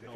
Dead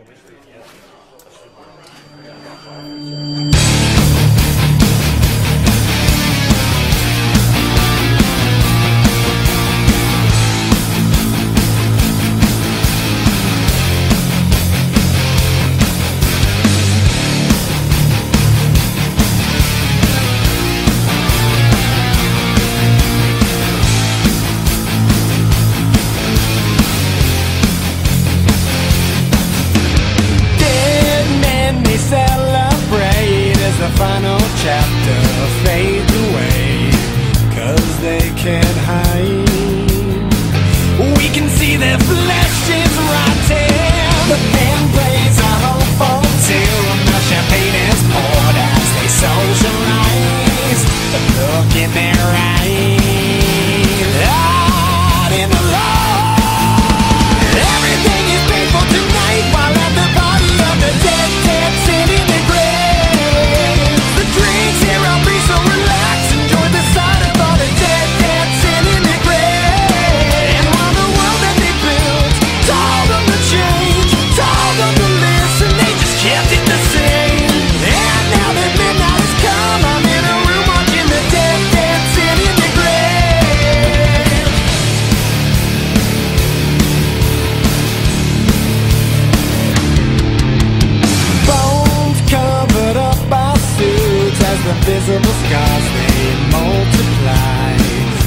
the visible scars, they multiply.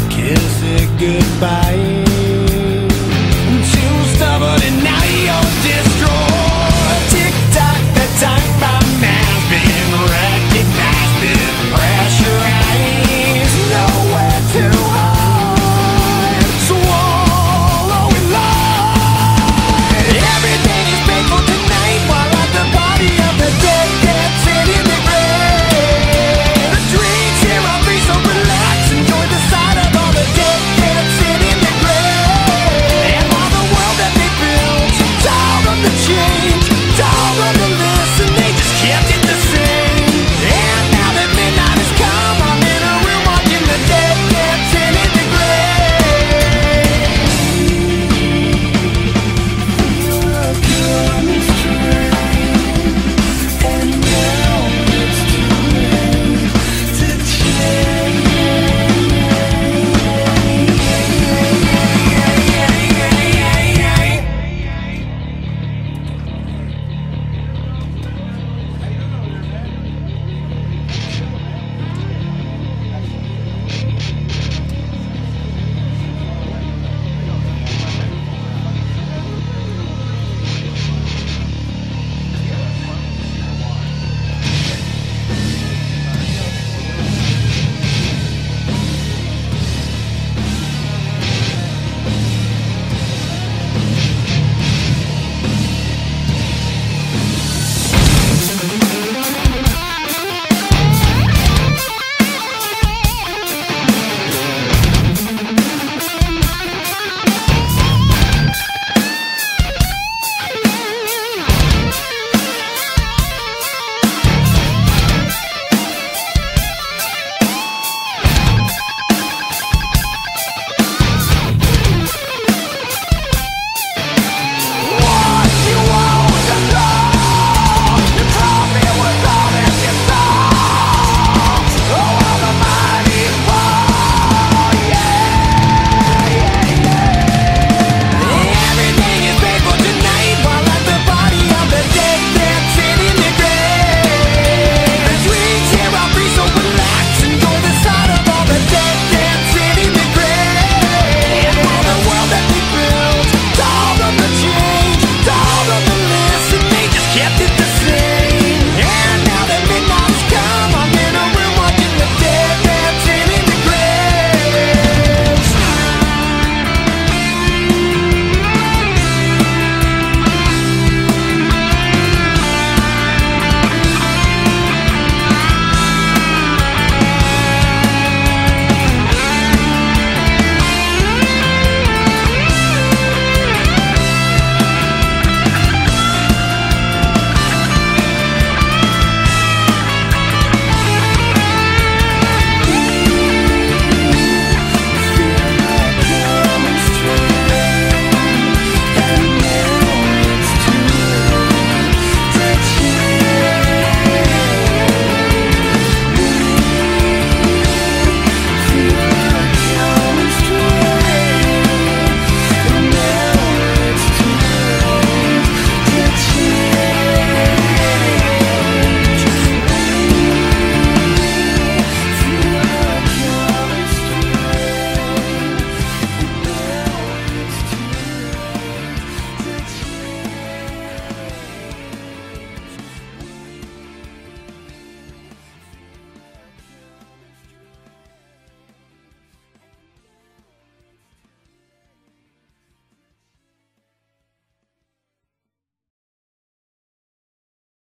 Kiss it goodbye.